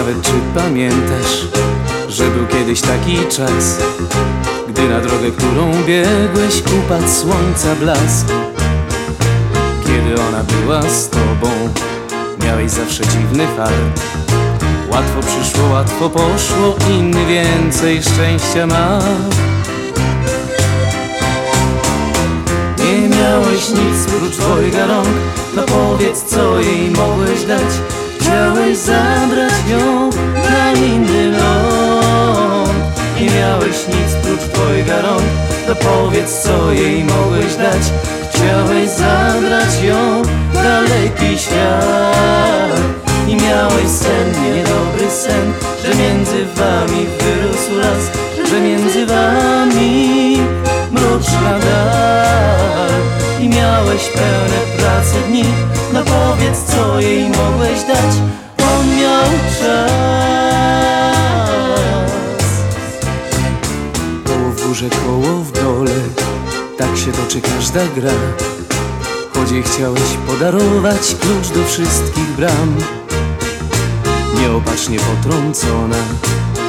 nawet, czy pamiętasz, że był kiedyś taki czas, gdy na drogę, którą biegłeś, upadł słońca blask. Kiedy ona była z tobą, miałeś zawsze dziwny fart. Łatwo przyszło, łatwo poszło, inny więcej szczęścia ma. Nie miałeś nic prócz dwojga rąk, no powiedz co jej mogłeś dać. Chciałeś zabrać ją Nie miałeś nic prócz dwojga rąk, no powiedz co jej mogłeś dać. Chciałeś zabrać ją w daleki świat. I miałeś sen, niedobry sen Że między wami wyrósł las Że między wami mroczna dal I miałeś pełne pracy dni No powiedz co jej mogłeś dać On miał czas górze, koło w dole. Tak się toczy każda gra. Choć chciałeś podarować klucz do wszystkich bram. Nieopatrznie potrącona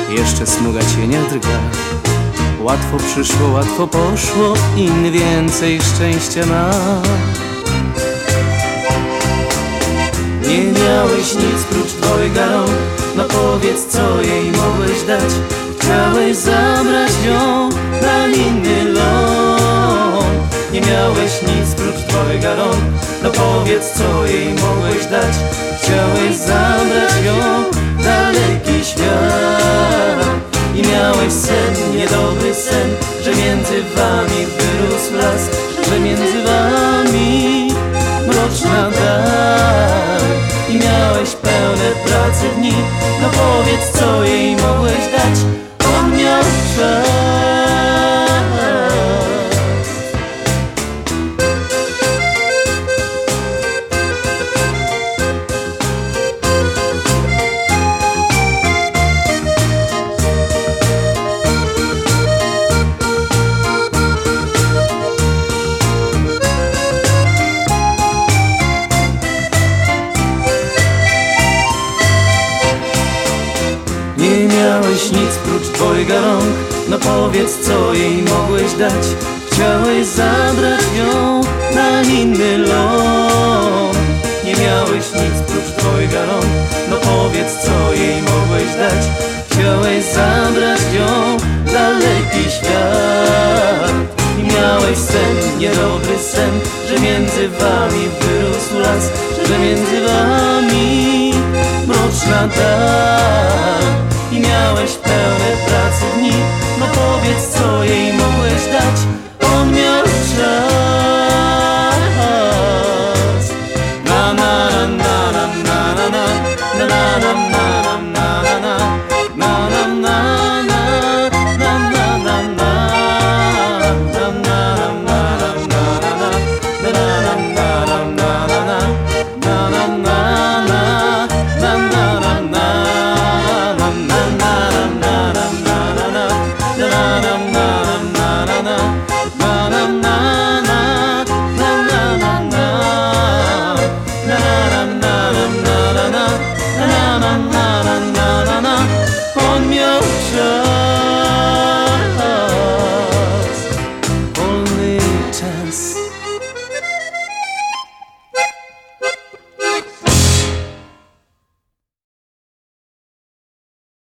Jeszcze smuga cienia drga. Łatwo przyszło, łatwo poszło Inny więcej szczęścia ma. Nie miałeś nic prócz dwojga rąk No powiedz co jej mogłeś dać. Chciałeś zabrać ją No powiedz co jej mogłeś dać. Chciałeś zabrać ją daleki świat. I miałeś sen, niedobry sen Że między wami wyrósł las Że między wami mroczna dal I miałeś pełne pracy dni. No powiedz co jej mogłeś dać. On miał czas miałeś nic prócz dwojga rąk? No powiedz co jej mogłeś dać. Chciałeś zabrać ją na inny ląd. Nie miałeś nic prócz dwojga rąk? No powiedz co jej mogłeś dać. Chciałeś zabrać ją daleki świat. I miałeś sen, niedobry sen Że między wami wyrósł las Że między wami mroczna dal